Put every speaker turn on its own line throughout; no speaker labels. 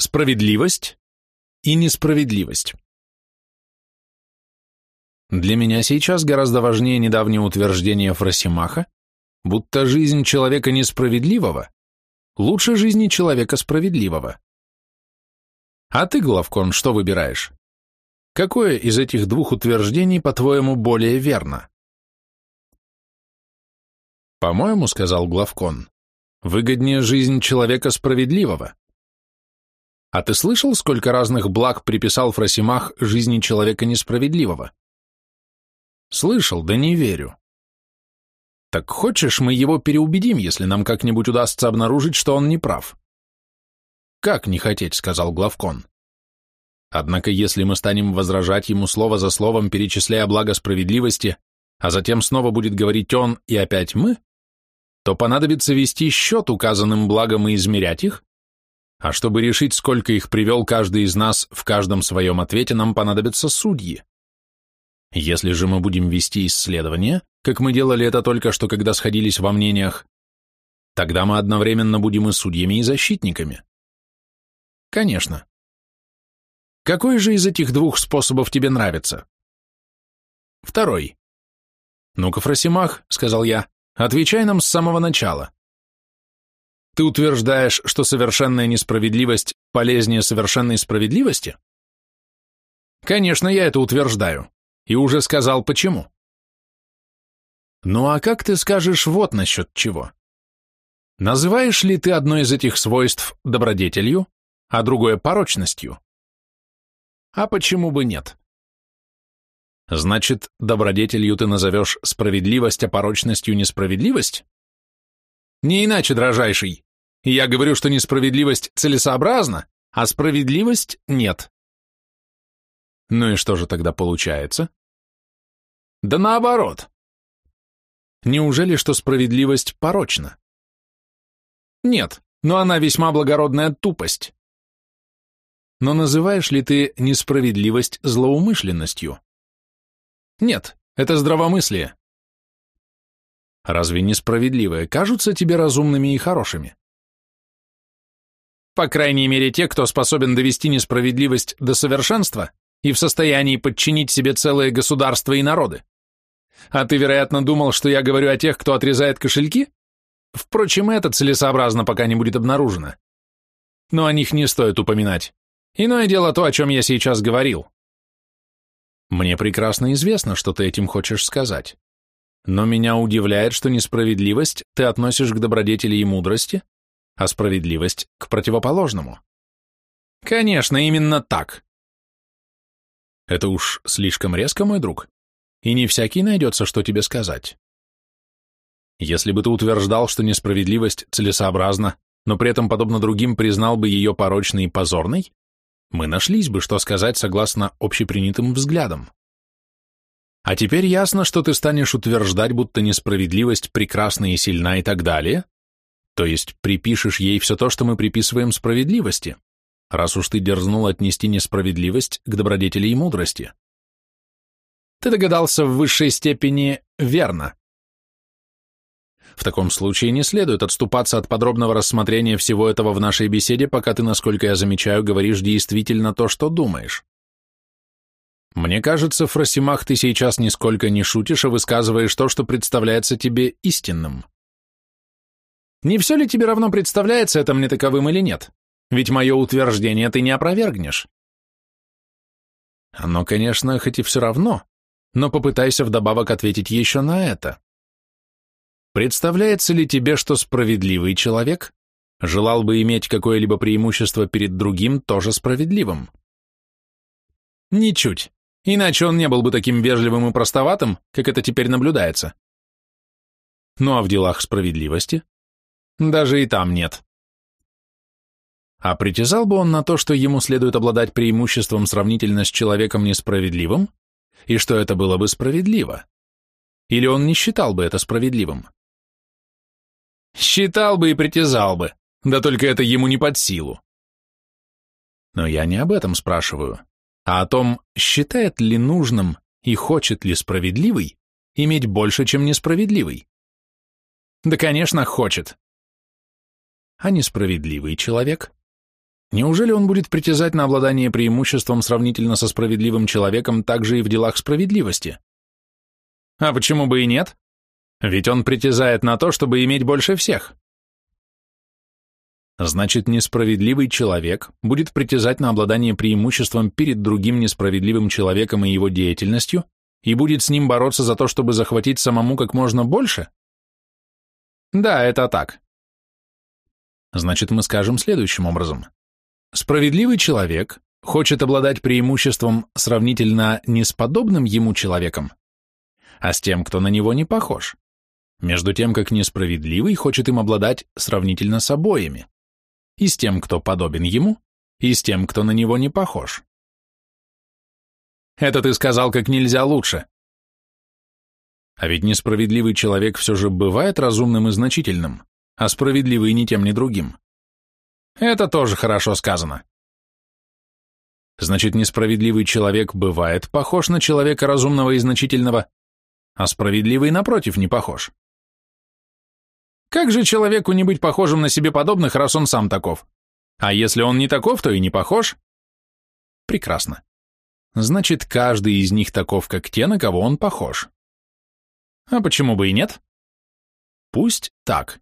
Справедливость и несправедливость. Для меня сейчас гораздо важнее недавнее утверждение Фросимаха, будто жизнь человека несправедливого лучше жизни человека справедливого. А ты, Главкон, что выбираешь? Какое из этих двух утверждений, по-твоему, более верно? По-моему, сказал Главкон, выгоднее жизнь человека справедливого. А ты слышал, сколько разных благ приписал Фросимах жизни человека несправедливого? Слышал, да не верю. Так хочешь, мы его переубедим, если нам как-нибудь удастся обнаружить, что он не прав? Как не хотеть, сказал Главкон. Однако, если мы станем возражать ему слово за словом, перечисляя благо справедливости, а затем снова будет говорить он и опять мы, то понадобится вести счет указанным благам и измерять их, а чтобы решить, сколько их привел каждый из нас в каждом своем ответе, нам понадобятся судьи. Если же мы будем вести исследования, как мы делали это только что, когда сходились во мнениях, тогда мы одновременно будем и судьями, и защитниками. Конечно. Какой же из этих двух способов тебе нравится? Второй. Ну-ка, Фросимах, сказал я, отвечай нам с самого начала. Ты утверждаешь, что совершенная несправедливость полезнее совершенной справедливости? Конечно, я это утверждаю. И уже сказал, почему. Ну а как ты скажешь вот насчет чего? Называешь ли ты одно из этих свойств добродетелью, а другое порочностью? А почему бы нет? Значит, добродетелью ты назовешь справедливость, а порочностью несправедливость? Не иначе, дрожайший. Я говорю, что несправедливость целесообразна, а справедливость нет. Ну и что же тогда получается? Да наоборот. Неужели, что справедливость порочна? Нет, но она весьма благородная тупость. Но называешь ли ты несправедливость злоумышленностью? Нет, это здравомыслие. Разве несправедливые кажутся тебе разумными и хорошими? По крайней мере, те, кто способен довести несправедливость до совершенства и в состоянии подчинить себе целые государства и народы. А ты, вероятно, думал, что я говорю о тех, кто отрезает кошельки? Впрочем, это целесообразно, пока не будет обнаружено. Но о них не стоит упоминать. Иное дело то, о чем я сейчас говорил. Мне прекрасно известно, что ты этим хочешь сказать. Но меня удивляет, что несправедливость ты относишь к добродетели и мудрости, а справедливость к противоположному. Конечно, именно так. Это уж слишком резко, мой друг, и не всякий найдется, что тебе сказать. Если бы ты утверждал, что несправедливость целесообразна, но при этом, подобно другим, признал бы ее порочной и позорной, мы нашлись бы, что сказать согласно общепринятым взглядам. А теперь ясно, что ты станешь утверждать, будто несправедливость прекрасна и сильна и так далее, то есть припишешь ей все то, что мы приписываем справедливости, раз уж ты дерзнул отнести несправедливость к добродетели и мудрости. Ты догадался в высшей степени верно. В таком случае не следует отступаться от подробного рассмотрения всего этого в нашей беседе, пока ты, насколько я замечаю, говоришь действительно то, что думаешь. Мне кажется, Фросимах, ты сейчас нисколько не шутишь, а высказываешь то, что представляется тебе истинным. Не все ли тебе равно представляется это мне таковым или нет? Ведь мое утверждение ты не опровергнешь. Оно, конечно, хоть и все равно, но попытайся вдобавок ответить еще на это. Представляется ли тебе, что справедливый человек желал бы иметь какое-либо преимущество перед другим, тоже справедливым? Ничуть, иначе он не был бы таким вежливым и простоватым, как это теперь наблюдается. Ну а в делах справедливости? Даже и там нет. А притязал бы он на то, что ему следует обладать преимуществом сравнительно с человеком несправедливым, и что это было бы справедливо? Или он не считал бы это справедливым? Считал бы и притязал бы, да только это ему не под силу. Но я не об этом спрашиваю, а о том, считает ли нужным и хочет ли справедливый иметь больше, чем несправедливый. Да, конечно, хочет а несправедливый человек? неужели он будет притязать на обладание преимуществом сравнительно со справедливым человеком также и в делах справедливости? А почему бы и нет? Ведь он притязает на то, чтобы иметь больше всех. Значит, несправедливый человек будет притязать на обладание преимуществом перед другим несправедливым человеком и его деятельностью и будет с ним бороться за то, чтобы захватить самому как можно больше? Да, это так. Значит, мы скажем следующим образом. Справедливый человек хочет обладать преимуществом сравнительно не с подобным ему человеком, а с тем, кто на него не похож, между тем, как несправедливый хочет им обладать сравнительно с обоими, и с тем, кто подобен ему, и с тем, кто на него не похож. Это ты сказал как нельзя лучше. А ведь несправедливый человек все же бывает разумным и значительным, а справедливый ни тем, ни другим. Это тоже хорошо сказано. Значит, несправедливый человек бывает похож на человека разумного и значительного, а справедливый, напротив, не похож. Как же человеку не быть похожим на себе подобных, раз он сам таков? А если он не таков, то и не похож? Прекрасно. Значит, каждый из них таков, как те, на кого он похож. А почему бы и нет? Пусть так.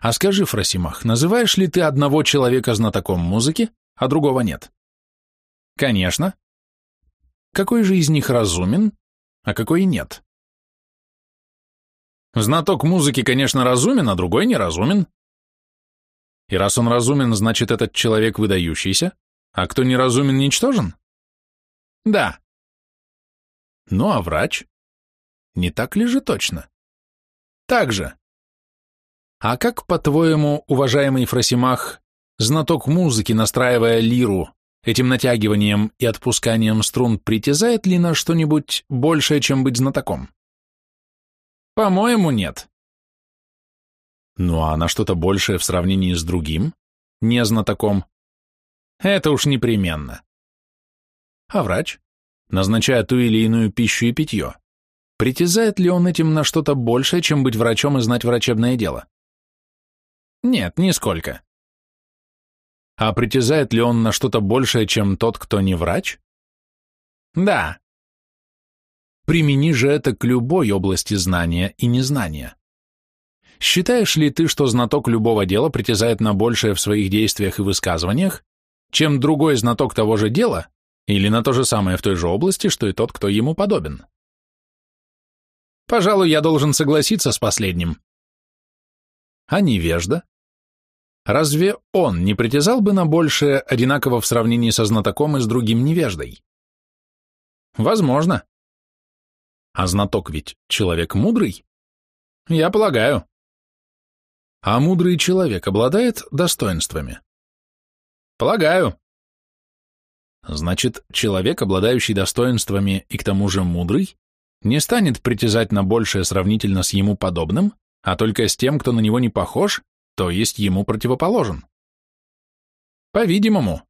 А скажи, Фросимах, называешь ли ты одного человека знатоком музыки, а другого нет? Конечно. Какой же из них разумен, а какой нет? Знаток музыки, конечно, разумен, а другой неразумен. И раз он разумен, значит, этот человек выдающийся, а кто неразумен, ничтожен? Да. Ну, а врач? Не так ли же точно? Так же. А как, по-твоему, уважаемый Фросимах, знаток музыки, настраивая лиру, этим натягиванием и отпусканием струн, притязает ли на что-нибудь большее, чем быть знатоком? По-моему, нет. Ну а на что-то большее в сравнении с другим, не знатоком? Это уж непременно. А врач, назначая ту или иную пищу и питье, притязает ли он этим на что-то большее, чем быть врачом и знать врачебное дело? Нет, нисколько. А притязает ли он на что-то большее, чем тот, кто не врач? Да. Примени же это к любой области знания и незнания. Считаешь ли ты, что знаток любого дела притязает на большее в своих действиях и высказываниях, чем другой знаток того же дела, или на то же самое в той же области, что и тот, кто ему подобен? Пожалуй, я должен согласиться с последним. А невежда? Разве он не притязал бы на большее одинаково в сравнении со знатоком и с другим невеждой? Возможно. А знаток ведь человек мудрый? Я полагаю. А мудрый человек обладает достоинствами? Полагаю. Значит, человек, обладающий достоинствами и к тому же мудрый, не станет притязать на большее сравнительно с ему подобным, а только с тем, кто на него не похож, то есть ему противоположен. По-видимому.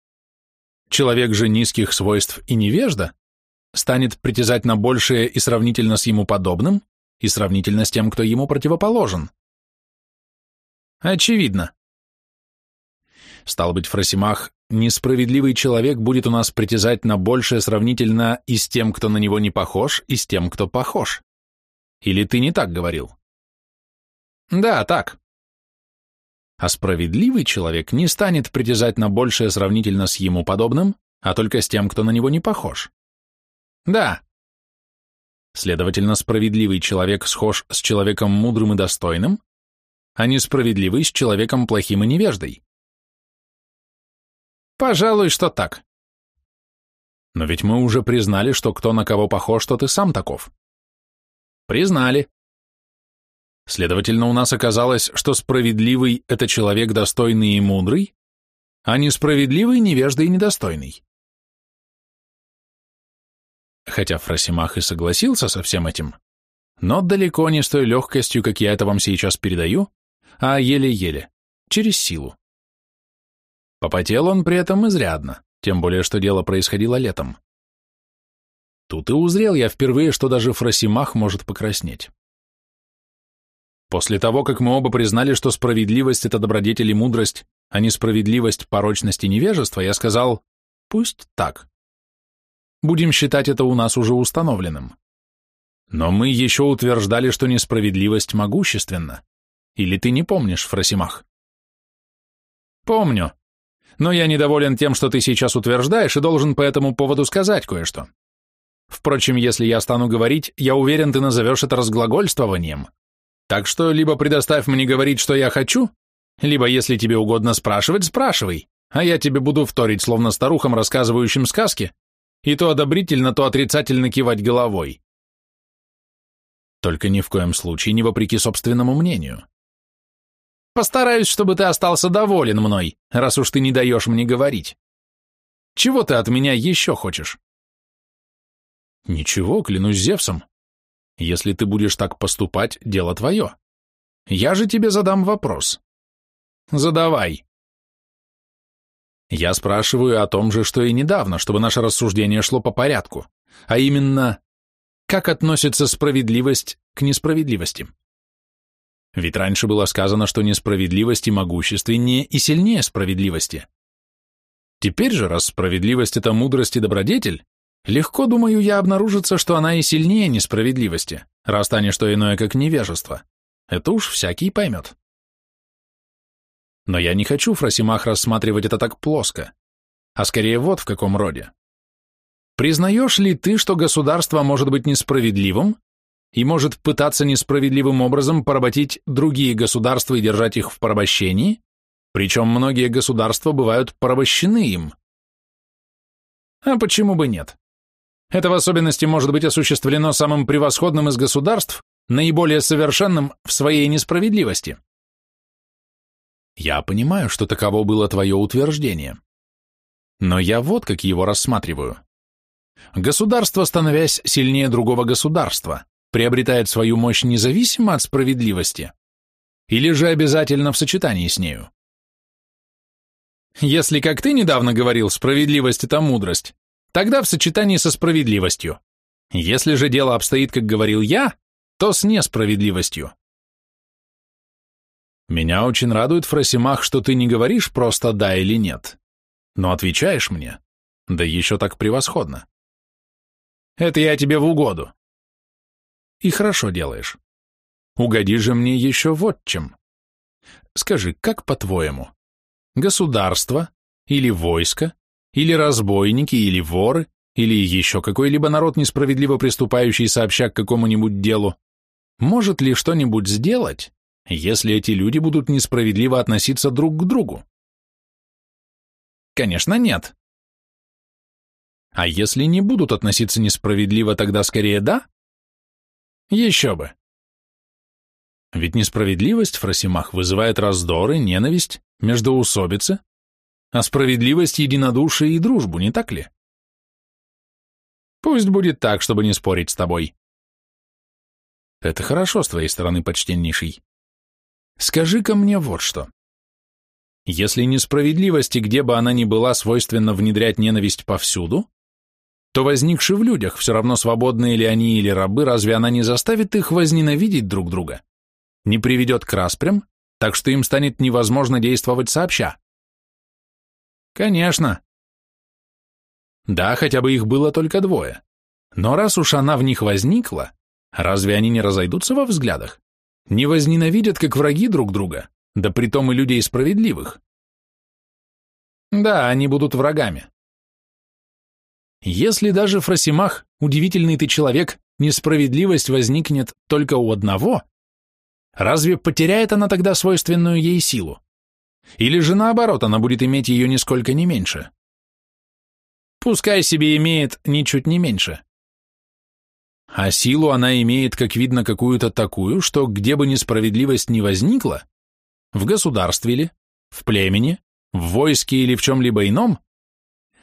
Человек же низких свойств и невежда станет притязать на большее и сравнительно с ему подобным, и сравнительно с тем, кто ему противоположен. Очевидно. Стал быть, Фросимах, несправедливый человек будет у нас притязать на большее сравнительно и с тем, кто на него не похож, и с тем, кто похож. Или ты не так говорил? Да, так. А справедливый человек не станет притязать на большее сравнительно с ему подобным, а только с тем, кто на него не похож. Да. Следовательно, справедливый человек схож с человеком мудрым и достойным, а несправедливый с человеком плохим и невеждой. Пожалуй, что так. Но ведь мы уже признали, что кто на кого похож, тот и сам таков. Признали. Следовательно, у нас оказалось, что справедливый – это человек достойный и мудрый, а несправедливый – невежда и недостойный. Хотя Фросимах и согласился со всем этим, но далеко не с той легкостью, как я это вам сейчас передаю, а еле-еле, через силу. Попотел он при этом изрядно, тем более, что дело происходило летом. Тут и узрел я впервые, что даже Фросимах может покраснеть. После того, как мы оба признали, что справедливость — это добродетель и мудрость, а несправедливость, порочность и невежество, я сказал, пусть так. Будем считать это у нас уже установленным. Но мы еще утверждали, что несправедливость могущественна. Или ты не помнишь, Фросимах? Помню. Но я недоволен тем, что ты сейчас утверждаешь, и должен по этому поводу сказать кое-что. Впрочем, если я стану говорить, я уверен, ты назовешь это разглагольствованием. Так что либо предоставь мне говорить, что я хочу, либо, если тебе угодно спрашивать, спрашивай, а я тебе буду вторить, словно старухам, рассказывающим сказки, и то одобрительно, то отрицательно кивать головой. Только ни в коем случае не вопреки собственному мнению. Постараюсь, чтобы ты остался доволен мной, раз уж ты не даешь мне говорить. Чего ты от меня еще хочешь? Ничего, клянусь Зевсом. Если ты будешь так поступать, дело твое. Я же тебе задам вопрос. Задавай. Я спрашиваю о том же, что и недавно, чтобы наше рассуждение шло по порядку, а именно, как относится справедливость к несправедливости? Ведь раньше было сказано, что несправедливость и могущественнее и сильнее справедливости. Теперь же, раз справедливость – это мудрость и добродетель, легко, думаю я, обнаружится, что она и сильнее несправедливости, раз та что иное, как невежество. Это уж всякий поймет. Но я не хочу, Фросимах, рассматривать это так плоско, а скорее вот в каком роде. Признаешь ли ты, что государство может быть несправедливым и может пытаться несправедливым образом поработить другие государства и держать их в порабощении, причем многие государства бывают порабощены им? А почему бы нет? Это в особенности может быть осуществлено самым превосходным из государств, наиболее совершенным в своей несправедливости. Я понимаю, что таково было твое утверждение. Но я вот как его рассматриваю. Государство, становясь сильнее другого государства, приобретает свою мощь независимо от справедливости или же обязательно в сочетании с нею? Если, как ты недавно говорил, справедливость – это мудрость, тогда в сочетании со справедливостью. Если же дело обстоит, как говорил я, то с несправедливостью. Меня очень радует, Фросимах, что ты не говоришь просто «да» или «нет», но отвечаешь мне, да еще так превосходно. Это я тебе в угоду. И хорошо делаешь. Угоди же мне еще вот чем. Скажи, как по-твоему, государство или войско, или разбойники, или воры, или еще какой-либо народ, несправедливо приступающий сообща к какому-нибудь делу, может ли что-нибудь сделать, если эти люди будут несправедливо относиться друг к другу? Конечно, нет. А если не будут относиться несправедливо, тогда скорее да? Еще бы. Ведь несправедливость, Фросимах, вызывает раздоры, ненависть, междоусобицы, а справедливость — единодушие и дружбу, не так ли? Пусть будет так, чтобы не спорить с тобой. Это хорошо с твоей стороны, почтеннейший. Скажи-ка мне вот что. Если несправедливости, где бы она ни была, свойственно внедрять ненависть повсюду, то возникши в людях, все равно свободные ли они или рабы, разве она не заставит их возненавидеть друг друга? Не приведет к распрям, так что им станет невозможно действовать сообща? Конечно. Да, хотя бы их было только двое. Но раз уж она в них возникла, разве они не разойдутся во взглядах? не возненавидят как враги друг друга, да притом и людей справедливых. Да, они будут врагами. Если даже, Фросимах, удивительный ты человек, несправедливость возникнет только у одного, разве потеряет она тогда свойственную ей силу? Или же наоборот, она будет иметь ее нисколько не меньше? Пускай себе имеет ничуть не меньше. А силу она имеет, как видно, какую-то такую, что где бы несправедливость ни возникла, в государстве ли, в племени, в войске или в чем-либо ином,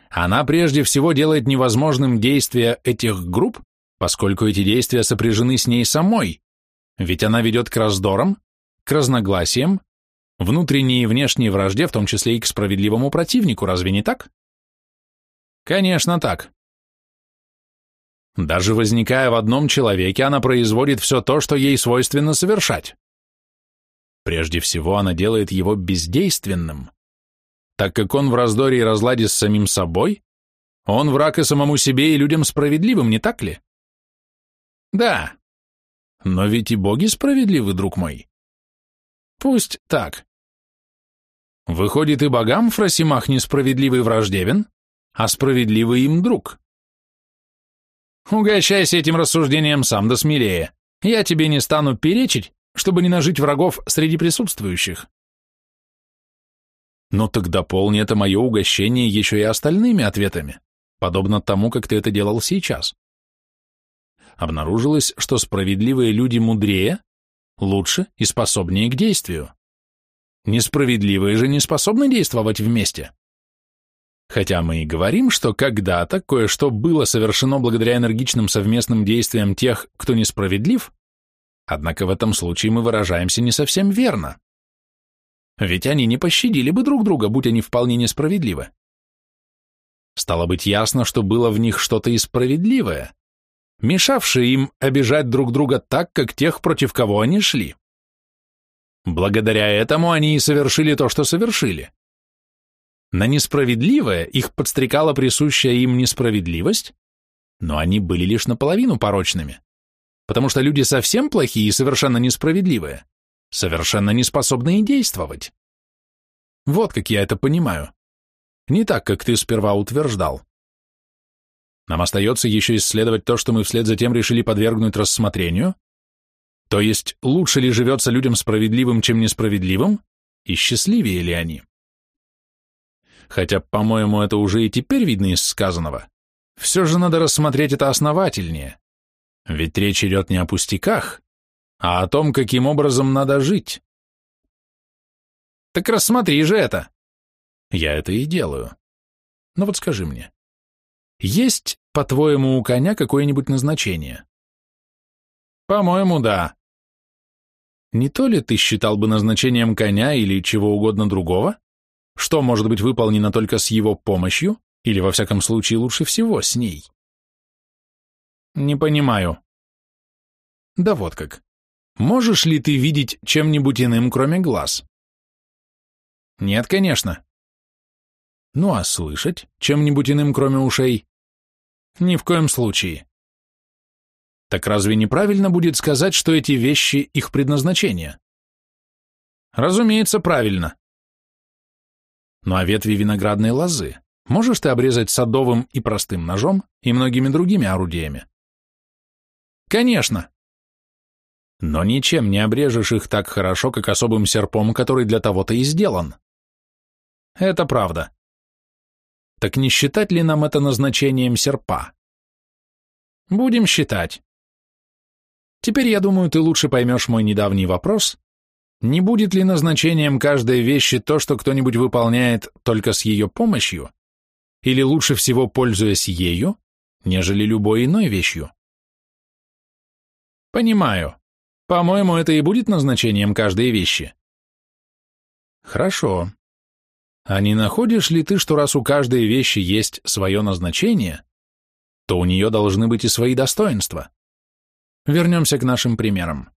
она прежде всего делает невозможным действия этих групп, поскольку эти действия сопряжены с ней самой, ведь она ведет к раздорам, к разногласиям, внутренней и внешней вражде, в том числе и к справедливому противнику, разве не так? Конечно так. Даже возникая в одном человеке, она производит все то, что ей свойственно совершать. Прежде всего, она делает его бездейственным, так как он в раздоре и разладе с самим собой, он враг и самому себе, и людям справедливым, не так ли? Да. Но ведь и боги справедливы, друг мой. Пусть так. Выходит, и богам Фросимах несправедливый враждебен, а справедливый им друг. Угощайся этим рассуждением сам да смелее. Я тебе не стану перечить, чтобы не нажить врагов среди присутствующих. Но тогда полни это мое угощение еще и остальными ответами, подобно тому, как ты это делал сейчас. Обнаружилось, что справедливые люди мудрее, лучше и способнее к действию. Несправедливые же не способны действовать вместе. Хотя мы и говорим, что когда-то кое-что было совершено благодаря энергичным совместным действиям тех, кто несправедлив, однако в этом случае мы выражаемся не совсем верно. Ведь они не пощадили бы друг друга, будь они вполне несправедливы. Стало быть ясно, что было в них что-то и справедливое, мешавшее им обижать друг друга так, как тех, против кого они шли. Благодаря этому они и совершили то, что совершили. На несправедливое их подстрекала присущая им несправедливость, но они были лишь наполовину порочными, потому что люди совсем плохие и совершенно несправедливые совершенно не способные действовать. Вот как я это понимаю. Не так, как ты сперва утверждал. Нам остается еще исследовать то, что мы вслед за тем решили подвергнуть рассмотрению, то есть лучше ли живется людям справедливым, чем несправедливым, и счастливее ли они. Хотя, по-моему, это уже и теперь видно из сказанного. Все же надо рассмотреть это основательнее. Ведь речь идет не о пустяках, а о том, каким образом надо жить. Так рассмотри же это. Я это и делаю. Но вот скажи мне, есть, по-твоему, у коня какое-нибудь назначение? По-моему, да. Не то ли ты считал бы назначением коня или чего угодно другого, что может быть выполнено только с его помощью, или, во всяком случае, лучше всего с ней? Не понимаю. Да вот как. Можешь ли ты видеть чем-нибудь иным, кроме глаз? Нет, конечно. Ну а слышать чем-нибудь иным, кроме ушей? Ни в коем случае. Так разве неправильно будет сказать, что эти вещи их предназначение? Разумеется, правильно. Ну а ветви виноградной лозы можешь ты обрезать садовым и простым ножом и многими другими орудиями? Конечно но ничем не обрежешь их так хорошо, как особым серпом, который для того-то и сделан. Это правда. Так не считать ли нам это назначением серпа? Будем считать. Теперь, я думаю, ты лучше поймешь мой недавний вопрос, не будет ли назначением каждой вещи то, что кто-нибудь выполняет только с ее помощью, или лучше всего пользуясь ею, нежели любой иной вещью? Понимаю. По-моему, это и будет назначением каждой вещи. Хорошо. А не находишь ли ты, что раз у каждой вещи есть свое назначение, то у нее должны быть и свои достоинства? Вернемся к нашим примерам.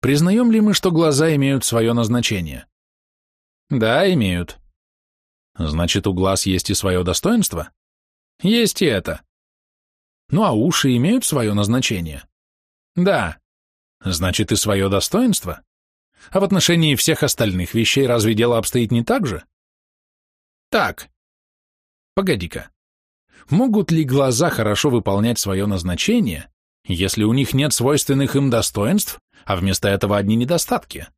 Признаем ли мы, что глаза имеют свое назначение? Да, имеют. Значит, у глаз есть и свое достоинство? Есть и это. Ну а уши имеют свое назначение? Да. Значит, и свое достоинство? А в отношении всех остальных вещей разве дело обстоит не так же? Так. Погоди-ка. Могут ли глаза хорошо выполнять свое назначение, если у них нет свойственных им достоинств, а вместо этого одни недостатки?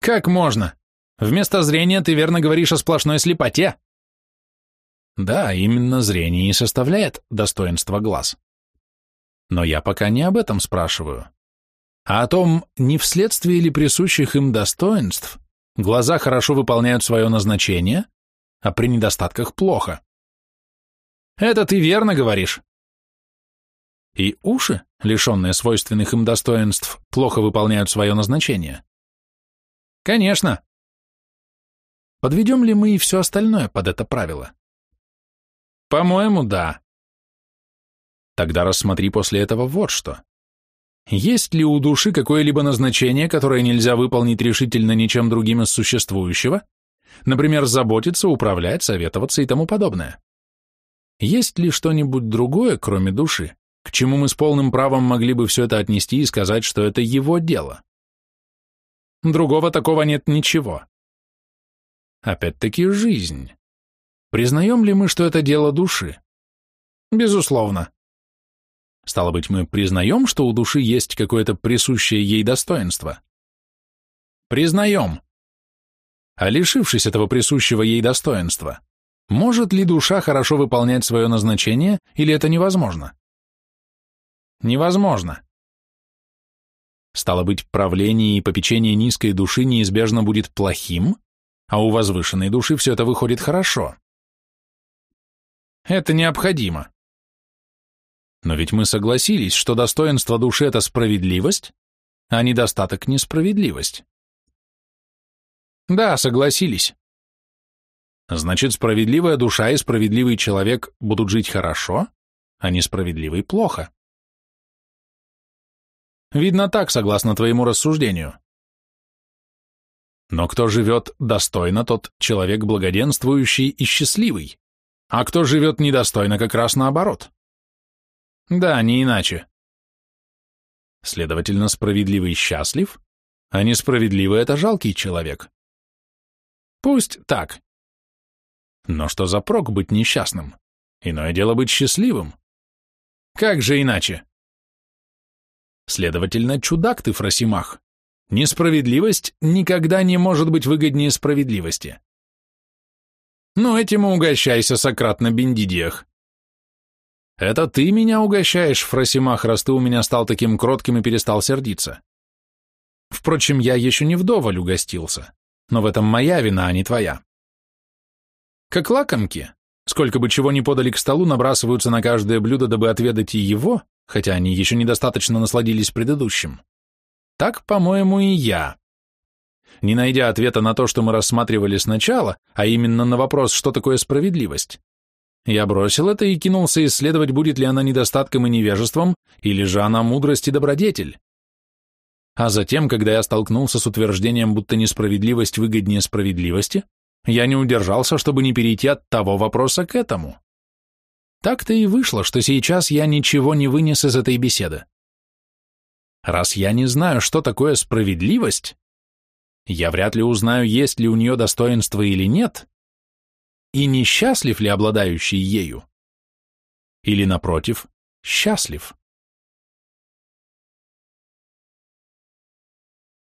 Как можно? Вместо зрения ты верно говоришь о сплошной слепоте. Да, именно зрение и составляет достоинство глаз. Но я пока не об этом спрашиваю, а о том, не вследствие ли присущих им достоинств глаза хорошо выполняют свое назначение, а при недостатках плохо. Это ты верно говоришь. И уши, лишенные свойственных им достоинств, плохо выполняют свое назначение. Конечно. Подведем ли мы и все остальное под это правило? По-моему, да. Тогда рассмотри после этого вот что. Есть ли у души какое-либо назначение, которое нельзя выполнить решительно ничем другим из существующего, Например, заботиться, управлять, советоваться и тому подобное. Есть ли что-нибудь другое, кроме души, к чему мы с полным правом могли бы все это отнести и сказать, что это его дело? Другого такого нет ничего. Опять-таки жизнь. Признаем ли мы, что это дело души? Безусловно. Стало быть, мы признаем, что у души есть какое-то присущее ей достоинство? Признаем. А лишившись этого присущего ей достоинства, может ли душа хорошо выполнять свое назначение, или это невозможно? Невозможно. Стало быть, правление и попечение низкой души неизбежно будет плохим, а у возвышенной души все это выходит хорошо. Это необходимо. Но ведь мы согласились, что достоинство души – это справедливость, а недостаток – несправедливость. Да, согласились. Значит, справедливая душа и справедливый человек будут жить хорошо, а несправедливый – плохо. Видно так, согласно твоему рассуждению. Но кто живет достойно, тот человек благоденствующий и счастливый, а кто живет недостойно, как раз наоборот. Да, не иначе. Следовательно, справедливый счастлив, а несправедливый — это жалкий человек. Пусть так. Но что за прок быть несчастным? Иное дело быть счастливым. Как же иначе? Следовательно, чудак ты, Фросимах. Несправедливость никогда не может быть выгоднее справедливости. Ну, этим и угощайся, Сократ, на бендидиях. Это ты меня угощаешь, Фросимах, раз ты у меня стал таким кротким и перестал сердиться. Впрочем, я еще не вдоволь угостился, но в этом моя вина, а не твоя. Как лакомки, сколько бы чего ни подали к столу, набрасываются на каждое блюдо, дабы отведать и его, хотя они еще недостаточно насладились предыдущим. Так, по-моему, и я. Не найдя ответа на то, что мы рассматривали сначала, а именно на вопрос, что такое справедливость, я бросил это и кинулся исследовать, будет ли она недостатком и невежеством, или же она мудрость и добродетель. А затем, когда я столкнулся с утверждением, будто несправедливость выгоднее справедливости, я не удержался, чтобы не перейти от того вопроса к этому. Так-то и вышло, что сейчас я ничего не вынес из этой беседы. Раз я не знаю, что такое справедливость, я вряд ли узнаю, есть ли у нее достоинство или нет, и несчастлив ли обладающий ею, или, напротив, счастлив.